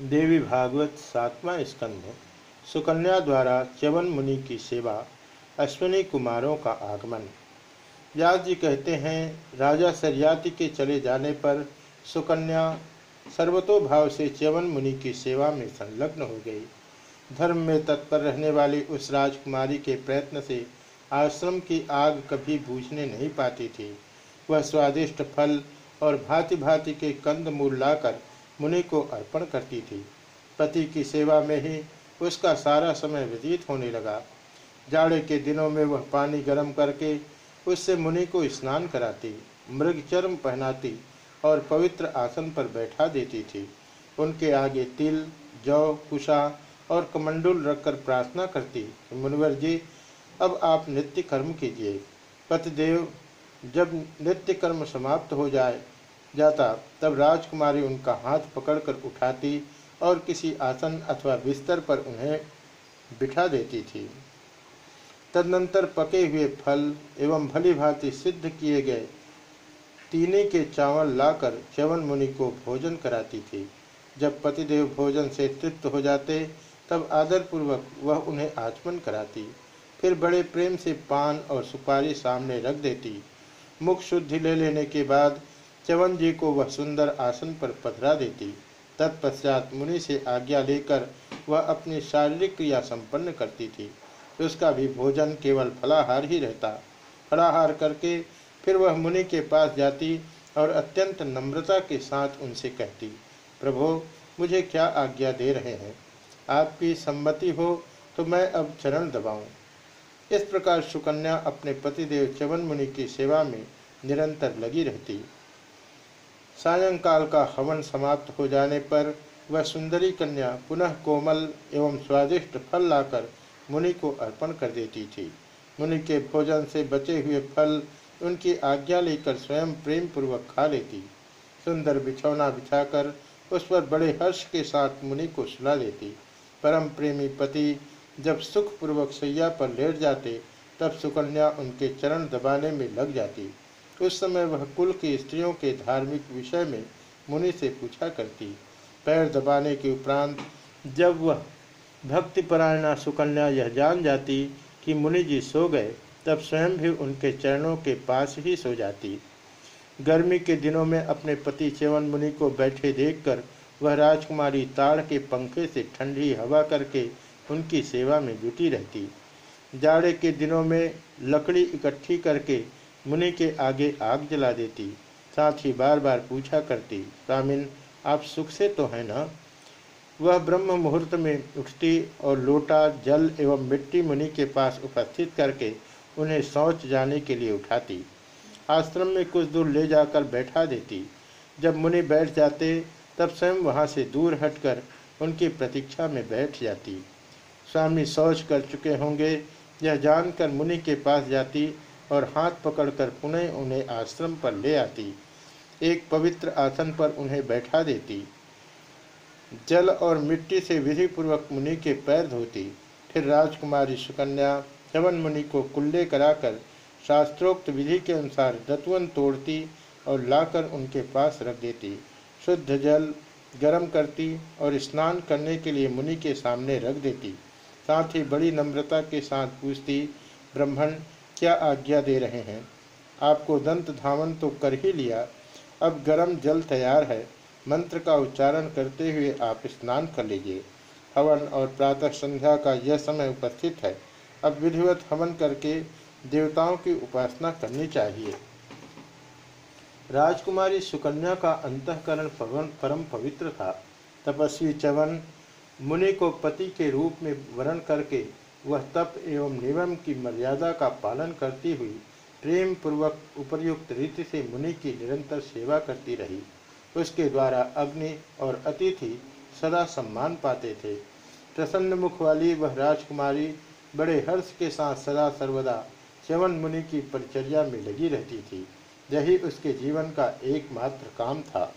देवी भागवत सातवां स्कंध, सुकन्या द्वारा च्यवन मुनि की सेवा, अश्विनी कुमारों का आगमन। व्यास जी कहते हैं, राजा सरयाति के चले जाने पर सुकन्या सर्वतोभाव से च्यवन मुनि की सेवा में संलग्न हो गई। धर्म में तत्पर रहने वाली उस राजकुमारी के प्रयत्न से आश्रम की आग कभी बूझने नहीं पाती थी। वह स्वादिष्ट फल और भांति भांति के कंद मूल लाकर मुनि को अर्पण करती थी। पति की सेवा में ही उसका सारा समय व्यतीत होने लगा। जाड़े के दिनों में वह पानी गर्म करके उससे मुनि को स्नान कराती, मृग चर्म पहनाती और पवित्र आसन पर बैठा देती थी। उनके आगे तिल, जौ कुशा और कमंडुल रखकर प्रार्थना करती, मुनिवर जी, अब आप नित्य कर्म कीजिए। पतिदेव, जब नित्य कर्म समाप्त हो जाए जाता, तब राजकुमारी उनका हाथ पकड़कर उठाती और किसी आसन अथवा बिस्तर पर उन्हें बिठा देती थी। तदनंतर पके हुए फल एवं भली भांति सिद्ध किए गए तीने के चावल लाकर च्यवन मुनि को भोजन कराती थी। जब पतिदेव भोजन से तृप्त हो जाते, तब आदरपूर्वक वह उन्हें आचमन कराती। फिर बड़े प्रेम से पान और सुपारी सामने रख देती। मुख शुद्धि ले लेने के बाद च्यवन जी को वह सुंदर आसन पर पधरा देती। तत्पश्चात मुनि से आज्ञा लेकर वह अपनी शारीरिक क्रिया संपन्न करती थी। उसका भी भोजन केवल फलाहार ही रहता। फलाहार करके फिर वह मुनि के पास जाती और अत्यंत नम्रता के साथ उनसे कहती, प्रभो, मुझे क्या आज्ञा दे रहे हैं? आपकी सम्मति हो तो मैं अब चरण दबाऊं। इस प्रकार सुकन्या अपने पतिदेव च्यवन मुनि की सेवा में निरंतर लगी रहती। सायंकाल का हवन समाप्त हो जाने पर वह सुंदरी कन्या पुनः कोमल एवं स्वादिष्ट फल लाकर मुनि को अर्पण कर देती थी। मुनि के भोजन से बचे हुए फल उनकी आज्ञा लेकर स्वयं प्रेम पूर्वक खा लेती। सुंदर बिछौना बिछाकर उस पर बड़े हर्ष के साथ मुनि को सुला देती परम प्रेमी पति जब सुखपूर्वक सैया पर लेट जाते, तब सुकन्या उनके चरण दबाने में लग जाती। उस समय वह कुल की स्त्रियों के धार्मिक विषय में मुनि से पूछा करती। पैर दबाने के उपरांत जब वह भक्तिपरायणा सुकन्या यह जान जाती कि मुनि जी सो गए, तब स्वयं भी उनके चरणों के पास ही सो जाती। गर्मी के दिनों में अपने पति चेवन मुनि को बैठे देखकर वह राजकुमारी ताड़ के पंखे से ठंडी हवा करके उनकी सेवा में जुटी रहती। जाड़े के दिनों में लकड़ी इकट्ठी करके मुनि के आगे आग जला देती, साथ ही बार बार पूछा करती स्वामिन आप सुख से तो है ना? वह ब्रह्म मुहूर्त में उठती और लोटा, जल एवं मिट्टी मुनि के पास उपस्थित करके उन्हें शौच जाने के लिए उठाती। आश्रम में कुछ दूर ले जाकर बैठा देती। जब मुनि बैठ जाते, तब स्वयं वहाँ से दूर हटकर उनकी प्रतीक्षा में बैठ जाती। स्वामी शौच कर चुके होंगे, यह जानकर मुनि के पास जाती और हाथ पकड़कर पुनः उन्हें आश्रम पर ले आती। एक पवित्र आसन पर उन्हें बैठा देती। जल और मिट्टी से विधि पूर्वक मुनि के पैर धोती। फिर राजकुमारी सुकन्या चवन मुनि को कुल्ले कराकर शास्त्रोक्त विधि के अनुसार दतवन तोड़ती और लाकर उनके पास रख देती। शुद्ध जल गर्म करती और स्नान करने के लिए मुनि के सामने रख देती। साथ ही बड़ी नम्रता के साथ पूछती, ब्राह्मण क्या आज्ञा दे रहे हैं? आपको दंत धावन तो कर ही लिया। अब गर्म जल तैयार है। मंत्र का उच्चारण करते हुए आप स्नान कर लीजिए। हवन और प्रातः संध्या का यह समय उपस्थित है। अब विधिवत हवन करके देवताओं की उपासना करनी चाहिए। राजकुमारी सुकन्या का अंतकरण परम पवित्र था। तपस्वी चवन मुनि को पति के रूप में वर्ण करके वह तप एवं नियम की मर्यादा का पालन करती हुई प्रेम पूर्वक उपयुक्त रीति से मुनि की निरंतर सेवा करती रही। उसके द्वारा अग्नि और अतिथि सदा सम्मान पाते थे। प्रसन्न मुख वाली वह राजकुमारी बड़े हर्ष के साथ सदा सर्वदा च्यवन मुनि की परिचर्या में लगी रहती थी। यही उसके जीवन का एकमात्र काम था।